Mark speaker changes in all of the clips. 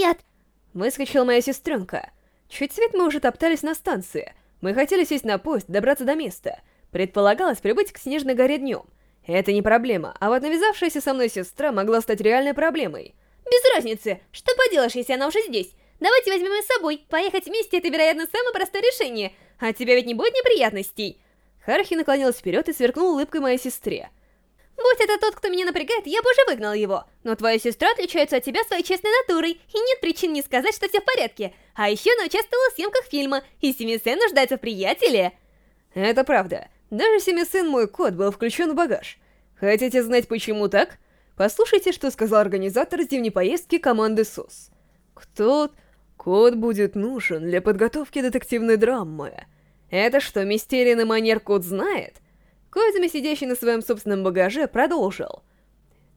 Speaker 1: Привет!
Speaker 2: Выскочила моя сестренка. Чуть свет мы уже топтались на станции. Мы хотели сесть на поезд, добраться до места. Предполагалось прибыть к Снежной горе днем. Это не проблема, а вот навязавшаяся со мной сестра могла стать реальной проблемой.
Speaker 1: Без разницы, что поделаешь, если она уже здесь? Давайте возьмем ее с собой. Поехать вместе — это, вероятно, самое простое решение. А тебя ведь не будет неприятностей?
Speaker 2: Харахи наклонилась вперед и сверкнул улыбкой моей сестре.
Speaker 1: Будь это тот, кто меня напрягает, я бы уже выгнал его. Но твоя сестра отличается от тебя своей честной натурой, и нет причин не сказать, что все в порядке. А еще она участвовала в съемках фильма, и Семисен нуждается в приятеле.
Speaker 2: Это правда. Даже Семисен мой кот был включен в багаж. Хотите знать, почему так? Послушайте, что сказал организатор зимней поездки команды СОС. Кто... Кот будет нужен для подготовки детективной драмы. Это что, мистерия манер кот знает? Козами, сидящий на своем собственном багаже, продолжил.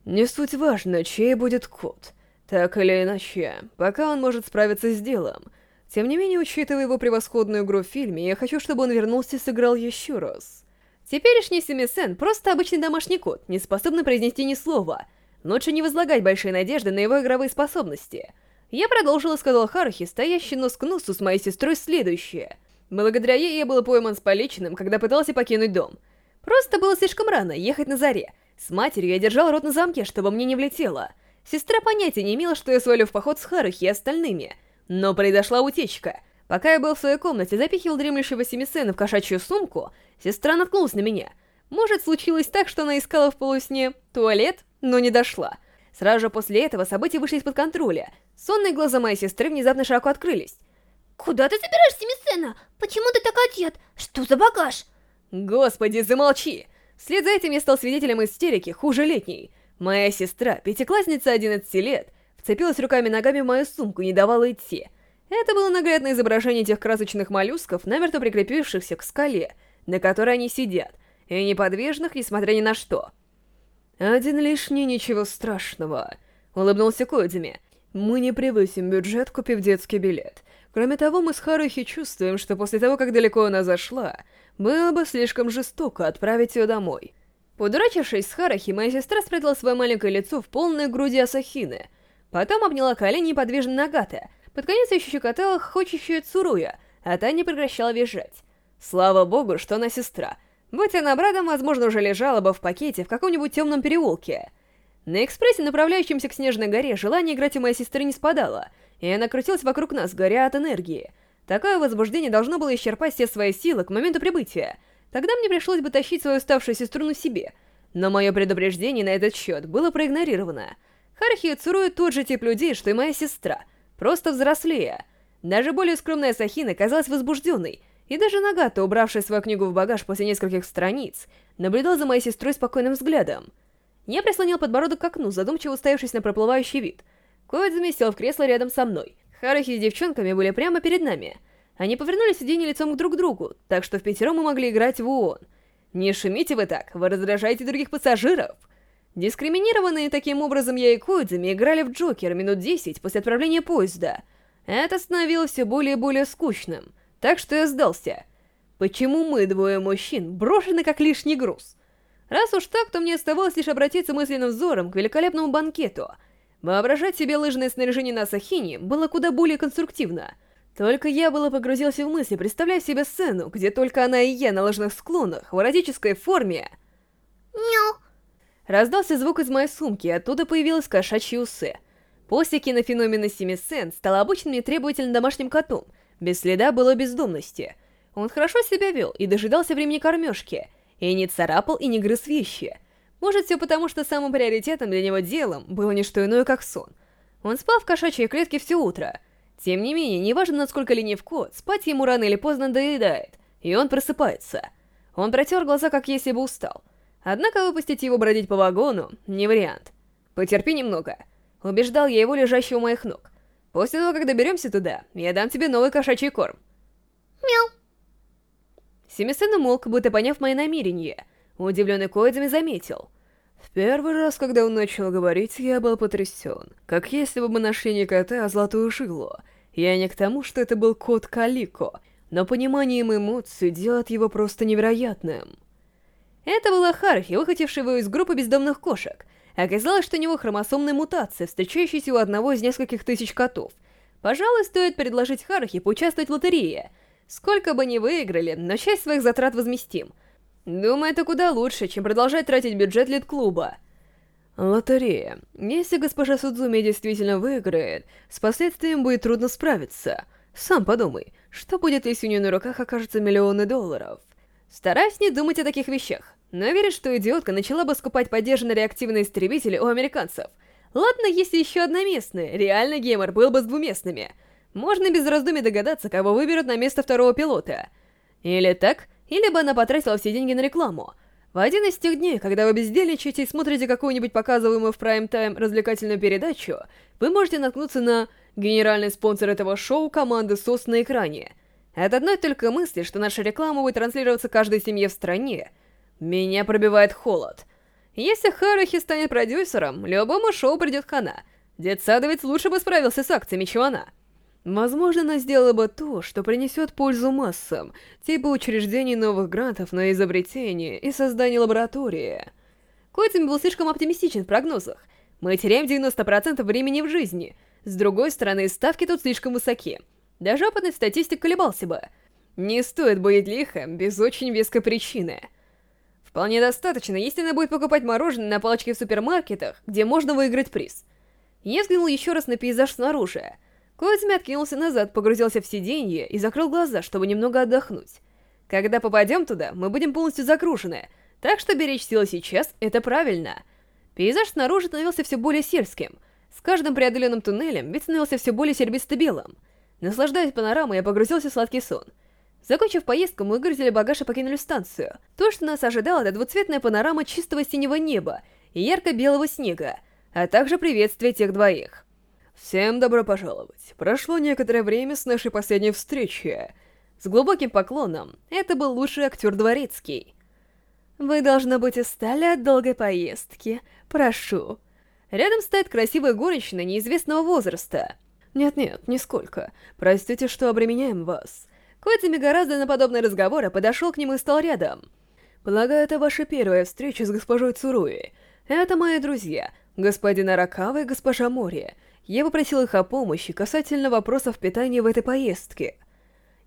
Speaker 2: Не суть важно, чей будет кот. Так или иначе, пока он может справиться с делом. Тем не менее, учитывая его превосходную игру в фильме, я хочу, чтобы он вернулся и сыграл еще раз. Теперешний Семисен просто обычный домашний кот, не способный произнести ни слова. Лучше не возлагать большие надежды на его игровые способности. Я продолжила, сказал Харухи, стоящий нос к носу с моей сестрой, следующее. Благодаря ей я был пойман с поличным, когда пытался покинуть дом — Просто было слишком рано ехать на заре. С матерью я держал рот на замке, чтобы мне не влетело. Сестра понятия не имела, что я свалю в поход с Харухи и остальными. Но произошла утечка. Пока я был в своей комнате, запихивал дремлющего Семисена в кошачью сумку, сестра наткнулась на меня. Может, случилось так, что она искала в полусне туалет, но не дошла. Сразу же после этого события вышли из-под контроля. Сонные глаза моей сестры внезапно широко открылись.
Speaker 1: «Куда ты забираешь Семисена? Почему ты так одет? Что за багаж?»
Speaker 2: Господи, замолчи! Вслед за этим я стал свидетелем истерики, хуже летней. Моя сестра, пятиклассница 11 лет, вцепилась руками и ногами в мою сумку и не давала идти. Это было наглядное изображение тех красочных моллюсков, намертво прикрепившихся к скале, на которой они сидят, и неподвижных, несмотря ни на что. «Один лишний, ничего страшного», — улыбнулся Кодзими. «Мы не превысим бюджет, купив детский билет. Кроме того, мы с Харухи чувствуем, что после того, как далеко она зашла, было бы слишком жестоко отправить ее домой. Подурачившись с Харахи, моя сестра спрятала свое маленькое лицо в полной груди Асахины. Потом обняла колени неподвижно Нагата, под конец еще щекотала хочущую Цуруя, а та не прекращала визжать. Слава богу, что она сестра. Будь она братом, возможно, уже лежала бы в пакете в каком-нибудь темном переулке. На экспрессе, направляющемся к Снежной горе, желание играть у моей сестры не спадало, и она крутилась вокруг нас, горя от энергии — Такое возбуждение должно было исчерпать все свои силы к моменту прибытия. Тогда мне пришлось бы тащить свою уставшую сестру на себе. Но мое предупреждение на этот счет было проигнорировано. Хархи и Цуруя тот же тип людей, что и моя сестра. Просто взрослее. Даже более скромная Сахина казалась возбужденной, и даже Нагата, убравшая свою книгу в багаж после нескольких страниц, наблюдал за моей сестрой спокойным взглядом. Я прислонил подбородок к окну, задумчиво уставившись на проплывающий вид. Коидзуми сел в кресло рядом со мной. Харахи с девчонками были прямо перед нами. Они повернули сиденье лицом к друг другу, так что в пятером мы могли играть в ООН. Не шумите вы так, вы раздражаете других пассажиров. Дискриминированные таким образом я и Коидзами играли в Джокер минут 10 после отправления поезда. Это становилось все более и более скучным, так что я сдался. Почему мы, двое мужчин, брошены как лишний груз? Раз уж так, то мне оставалось лишь обратиться мысленным взором к великолепному банкету — Воображать себе лыжное снаряжение на Сахине было куда более конструктивно. Только я было погрузился в мысли, представляя себе сцену, где только она и я на лыжных склонах, в эротической форме.
Speaker 1: Няу.
Speaker 2: Раздался звук из моей сумки, и оттуда появилась кошачьи усы. После кинофеномена Семисен стал обычным и требовательным домашним котом, без следа было бездомности. Он хорошо себя вел и дожидался времени кормежки, и не царапал и не грыз вещи. Может, все потому, что самым приоритетом для него делом было не что иное, как сон. Он спал в кошачьей клетке все утро. Тем не менее, неважно, насколько ленив кот, спать ему рано или поздно доедает, и он просыпается. Он протер глаза, как если бы устал. Однако выпустить его бродить по вагону — не вариант. «Потерпи немного», — убеждал я его, лежащего у моих ног. «После того, как доберемся туда, я дам тебе новый кошачий корм».
Speaker 1: «Мяу».
Speaker 2: Семисен умолк, будто поняв мои намерения. Удивленный Коидзами заметил. В первый раз, когда он начал говорить, я был потрясен. Как если бы мы нашли не кота, а золотую жилу. Я не к тому, что это был кот Калико, но пониманием эмоций делает его просто невероятным. Это была Хархи, выхватившая его из группы бездомных кошек. Оказалось, что у него хромосомная мутация, встречающаяся у одного из нескольких тысяч котов. Пожалуй, стоит предложить Харахи поучаствовать в лотерее. Сколько бы ни выиграли, но часть своих затрат возместим. Думаю, это куда лучше, чем продолжать тратить бюджет лид-клуба. Лотерея. Если госпожа Судзуми действительно выиграет, с последствиями будет трудно справиться. Сам подумай, что будет, если у нее на руках окажутся миллионы долларов? Стараюсь не думать о таких вещах, но верю, что идиотка начала бы скупать поддержанные реактивные истребители у американцев. Ладно, если еще одноместные, реально геймер был бы с двуместными. Можно без раздумий догадаться, кого выберут на место второго пилота. Или так, или бы она потратила все деньги на рекламу. В один из тех дней, когда вы бездельничаете и смотрите какую-нибудь показываемую в прайм-тайм развлекательную передачу, вы можете наткнуться на генеральный спонсор этого шоу команды СОС на экране. От одной только мысли, что наша реклама будет транслироваться каждой семье в стране, меня пробивает холод. Если Харахи станет продюсером, любому шоу придет хана. Дед Садовец лучше бы справился с акциями, чем она. Возможно, она сделала бы то, что принесет пользу массам, типа учреждений новых грантов на изобретение и создание лаборатории. Котин был слишком оптимистичен в прогнозах. Мы теряем 90% времени в жизни. С другой стороны, ставки тут слишком высоки. Даже опытный статистик колебался бы. Не стоит быть лихом без очень веской причины. Вполне достаточно, если она будет покупать мороженое на палочке в супермаркетах, где можно выиграть приз. Я взглянул еще раз на пейзаж снаружи. Коэдзми откинулся назад, погрузился в сиденье и закрыл глаза, чтобы немного отдохнуть. Когда попадем туда, мы будем полностью загружены, так что беречь силы сейчас — это правильно. Пейзаж снаружи становился все более сельским. С каждым преодоленным туннелем вид становился все более сербисто-белым. Наслаждаясь панорамой, я погрузился в сладкий сон. Закончив поездку, мы выгрузили багаж и покинули станцию. То, что нас ожидало, это двуцветная панорама чистого синего неба и ярко-белого снега, а также приветствие тех двоих. Всем добро пожаловать. Прошло некоторое время с нашей последней встречи. С глубоким поклоном, это был лучший актер Дворецкий. Вы, должно быть, устали от долгой поездки. Прошу. Рядом стоит красивая горничная неизвестного возраста. Нет-нет, нисколько. Простите, что обременяем вас. Коэцами гораздо на подобные разговоры подошел к нему и стал рядом. Полагаю, это ваша первая встреча с госпожой Цуруи. Это мои друзья, господин Аракава и госпожа Мори. Я попросил их о помощи касательно вопросов питания в этой поездке.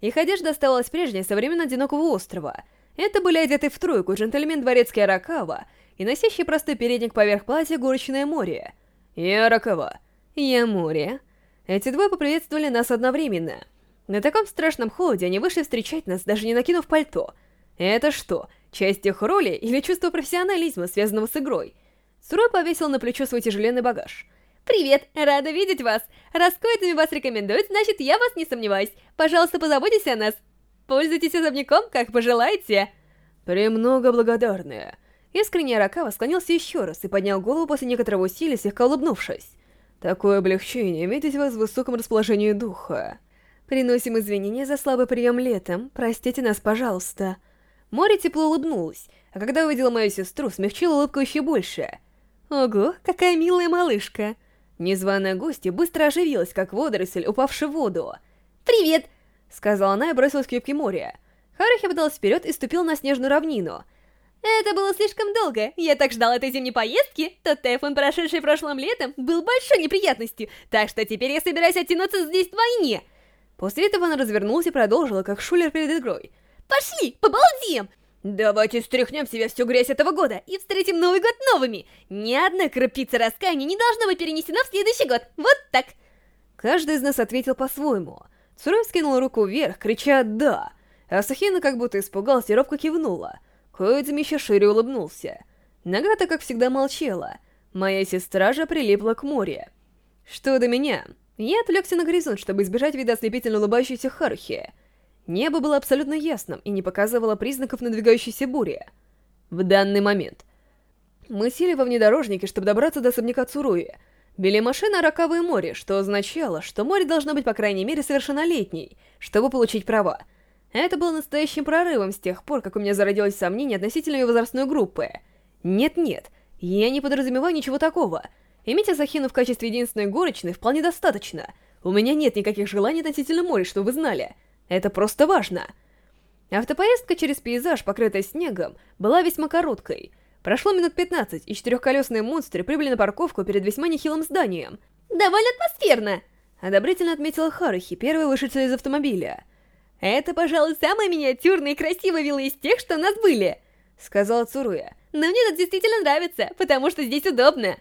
Speaker 2: Их одежда оставалась прежней со времен Одинокого острова. Это были одеты в тройку джентльмен дворецкий Аракава и носящий простой передник поверх платья горочное море. Я Аракава. Я море. Эти двое поприветствовали нас одновременно. На таком страшном холоде они вышли встречать нас, даже не накинув пальто. Это что, часть их роли или чувство профессионализма, связанного с игрой? Сурой повесил на плечо свой тяжеленный багаж. «Привет! Рада видеть вас! Раз Коэтами вас рекомендует, значит, я вас не сомневаюсь. Пожалуйста, позаботьтесь о нас. Пользуйтесь особняком, как пожелаете». «Премного благодарная». Искренне Аракава склонился еще раз и поднял голову после некоторого усилия, слегка улыбнувшись. «Такое облегчение видеть вас в высоком расположении духа». «Приносим извинения за слабый прием летом. Простите нас, пожалуйста». Море тепло улыбнулась, а когда увидела мою сестру, смягчила улыбку еще больше. «Ого, какая милая малышка!» Незваная гостья быстро оживилась, как водоросль, упавший в воду. «Привет!» — сказала она и бросилась к юбке моря. Харахи подалась вперед и ступил на снежную равнину. «Это было слишком долго. Я так ждал этой зимней поездки. Тот тайфун, прошедший прошлым летом, был большой неприятностью, так что теперь я собираюсь оттянуться здесь вдвойне». После этого она развернулась и продолжила, как шулер перед игрой. «Пошли, побалдеем! Давайте стряхнем себя всю грязь этого года и встретим Новый год новыми. Ни одна крупица раскаяния не должна быть перенесена в следующий год. Вот так. Каждый из нас ответил по-своему. Цурой скинул руку вверх, крича «да», а Сахина как будто испугалась и робко кивнула. Коидзми еще шире улыбнулся. Нагата, как всегда, молчала. Моя сестра же прилипла к морю. Что до меня? Я отвлекся на горизонт, чтобы избежать вида ослепительно улыбающейся Харухи. Небо было абсолютно ясным и не показывало признаков надвигающейся бури. В данный момент. Мы сели во внедорожнике, чтобы добраться до особняка Цуруи. Били машина Ракавое море, что означало, что море должно быть по крайней мере совершеннолетней, чтобы получить права. Это было настоящим прорывом с тех пор, как у меня зародилось сомнение относительно ее возрастной группы. Нет-нет, я не подразумеваю ничего такого. Иметь Асахину в качестве единственной горочной вполне достаточно. У меня нет никаких желаний относительно моря, что вы знали. Это просто важно. Автопоездка через пейзаж, покрытый снегом, была весьма короткой. Прошло минут 15, и четырехколесные монстры прибыли на парковку перед весьма нехилым зданием.
Speaker 1: «Довольно атмосферно!»
Speaker 2: — одобрительно отметила Харухи, первая вышедшая из автомобиля.
Speaker 1: «Это, пожалуй, самая миниатюрная и красивая вилла из тех, что у нас были!»
Speaker 2: — сказала Цуруя.
Speaker 1: «Но мне тут действительно нравится, потому что здесь удобно!»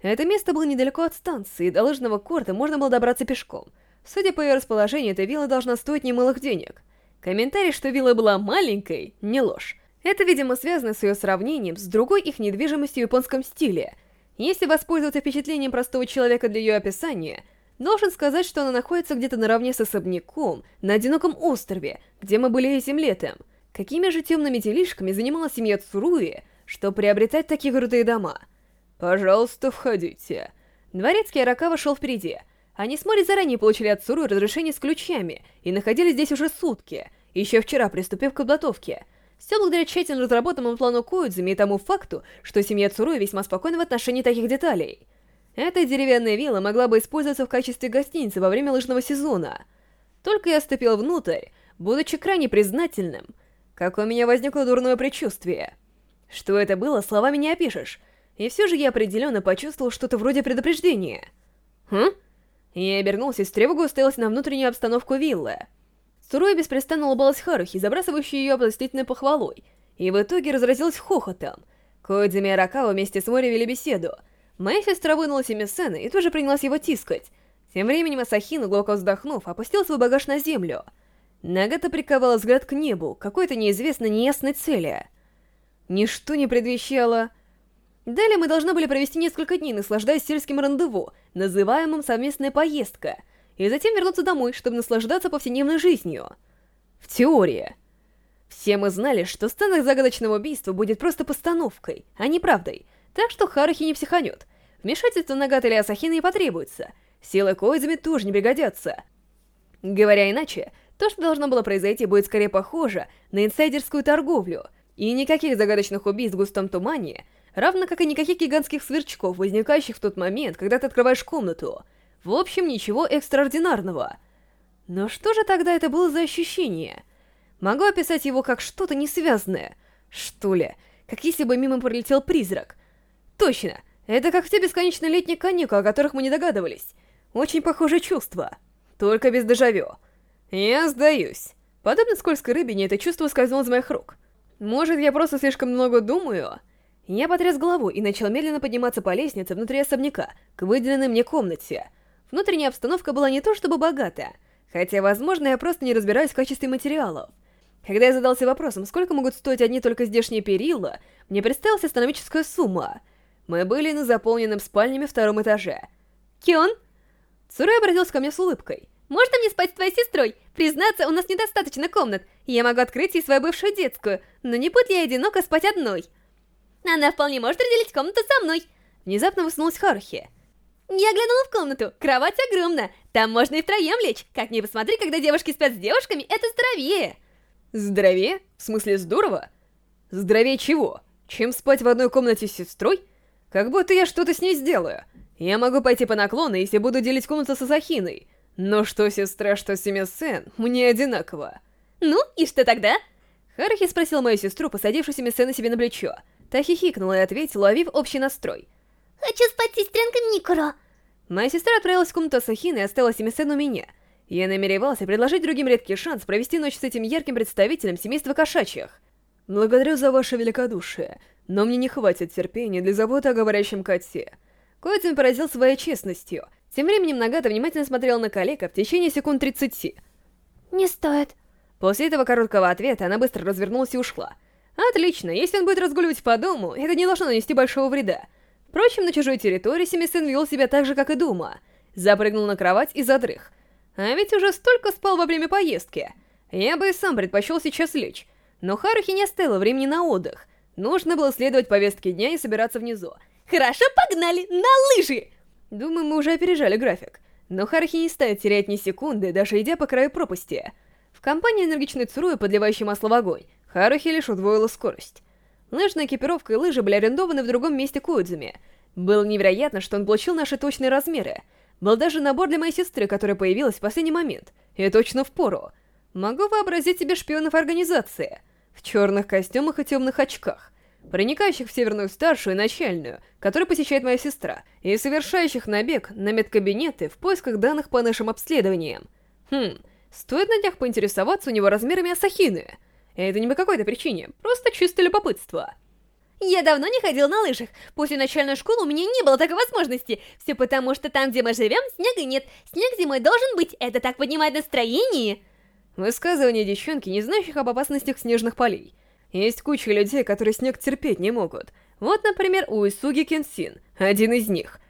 Speaker 2: Это место было недалеко от станции, и до лыжного корта можно было добраться пешком. Судя по ее расположению, эта вилла должна стоить немалых денег. Комментарий, что вилла была маленькой, не ложь. Это, видимо, связано с ее сравнением с другой их недвижимостью в японском стиле. Если воспользоваться впечатлением простого человека для ее описания, должен сказать, что она находится где-то наравне с особняком на одиноком острове, где мы были этим летом. Какими же темными делишками занималась семья Цуруи, что приобретать такие крутые дома? «Пожалуйста, входите». Дворецкий Аракава шел впереди. Они с Мори заранее получили от Цуруи разрешение с ключами и находились здесь уже сутки, еще вчера приступив к подготовке — все благодаря тщательно разработанному плану Коидзами и тому факту, что семья Цуруи весьма спокойна в отношении таких деталей. Эта деревянная вилла могла бы использоваться в качестве гостиницы во время лыжного сезона. Только я ступил внутрь, будучи крайне признательным, как у меня возникло дурное предчувствие. Что это было, словами не опишешь, и все же я определенно почувствовал что-то вроде предупреждения. Хм? Я обернулся и с тревогой уставился на внутреннюю обстановку виллы. Суруя беспрестанно улыбалась Харухи, забрасывающей ее областительной похвалой, и в итоге разразилась хохотом. Коидзами и Аракава вместе с Мори вели беседу. Моя сестра вынула Семисена и тоже принялась его тискать. Тем временем Асахин, глубоко вздохнув, опустил свой багаж на землю. Нагата приковала взгляд к небу, какой-то неизвестной неясной цели. Ничто не предвещало... Далее мы должны были провести несколько дней, наслаждаясь сельским рандеву, называемым «совместная поездка», и затем вернуться домой, чтобы наслаждаться повседневной жизнью. В теории. Все мы знали, что сцена загадочного убийства будет просто постановкой, а не правдой, так что Харахи не психанет. Вмешательство Нагата или Асахина не потребуется. Силы Коизами тоже не пригодятся. Говоря иначе, то, что должно было произойти, будет скорее похоже на инсайдерскую торговлю, и никаких загадочных убийств в густом тумане, равно как и никаких гигантских сверчков, возникающих в тот момент, когда ты открываешь комнату — в общем, ничего экстраординарного. Но что же тогда это было за ощущение? Могу описать его как что-то несвязанное. Что ли? Как если бы мимо пролетел призрак. Точно, это как те бесконечные летние каникулы, о которых мы не догадывались. Очень похожее чувство. Только без дежавю. Я сдаюсь. Подобно скользкой рыбине, это чувство скользнуло из моих рук. Может, я просто слишком много думаю? Я потряс головой и начал медленно подниматься по лестнице внутри особняка, к выделенной мне комнате — Внутренняя обстановка была не то чтобы богата, хотя, возможно, я просто не разбираюсь в качестве материалов. Когда я задался вопросом, сколько могут стоить одни только здешние перила, мне представилась астрономическая сумма. Мы были на заполненном спальнями втором этаже.
Speaker 1: «Кион?»
Speaker 2: Цурой обратился ко мне с улыбкой.
Speaker 1: «Можно мне спать с твоей сестрой? Признаться, у нас недостаточно комнат. Я могу открыть ей свою бывшую детскую, но не будь я одиноко спать одной. Она вполне может разделить комнату со мной».
Speaker 2: Внезапно высунулась Харухи.
Speaker 1: Я глянула в комнату. Кровать огромна. Там можно и втроем лечь. Как ни посмотри, когда девушки спят с девушками, это здоровее.
Speaker 2: Здоровее? В смысле здорово? Здоровее чего? Чем спать в одной комнате с сестрой? Как будто я что-то с ней сделаю. Я могу пойти по наклону, если буду делить комнату с Асахиной. Но что сестра, что Семисен, мне одинаково.
Speaker 1: Ну, и что тогда?
Speaker 2: Харахи спросил мою сестру, посадившую Семисена себе на плечо. Та хихикнула и ответила, ловив общий настрой.
Speaker 1: «Хочу спать с сестренкой Микуро!»
Speaker 2: Моя сестра отправилась в комнату Асахины и осталась Семисен у меня. Я намеревался предложить другим редкий шанс провести ночь с этим ярким представителем семейства кошачьих. Благодарю за ваше великодушие, но мне не хватит терпения для заботы о говорящем коте. Коэтин поразил своей честностью. Тем временем Нагата внимательно смотрела на коллега в течение секунд 30.
Speaker 1: «Не стоит».
Speaker 2: После этого короткого ответа она быстро развернулась и ушла. «Отлично, если он будет разгуливать по дому, это не должно нанести большого вреда. Впрочем, на чужой территории Семисен вел себя так же, как и дома. Запрыгнул на кровать и задрых. А ведь уже столько спал во время поездки. Я бы и сам предпочел сейчас лечь. Но Харухи не оставила времени на отдых. Нужно было следовать повестке дня и собираться внизу.
Speaker 1: «Хорошо, погнали! На лыжи!»
Speaker 2: Думаю, мы уже опережали график. Но Харухи не ставит терять ни секунды, даже идя по краю пропасти. В компании энергичной Цуруи, подливающей масло в огонь, Харухи лишь удвоила скорость. Лыжная экипировка и лыжи были арендованы в другом месте Куидзуми. Было невероятно, что он получил наши точные размеры. Был даже набор для моей сестры, которая появилась в последний момент. И точно в пору. Могу вообразить себе шпионов организации. В черных костюмах и темных очках. проникающих в Северную Старшую и Начальную, которую посещает моя сестра, и совершающих набег на медкабинеты в поисках данных по нашим обследованиям. Хм, стоит на днях поинтересоваться у него размерами Асахины. Это не по какой-то причине, просто чисто любопытство.
Speaker 1: Я давно не ходил на лыжах. После начальной школы у меня не было такой возможности. Все потому, что там, где мы живем, снега нет. Снег зимой должен быть. Это так поднимает настроение.
Speaker 2: Высказывание девчонки, не знающих об опасностях снежных полей. Есть куча людей, которые снег терпеть не могут. Вот, например, Уисуги Кенсин, один из них.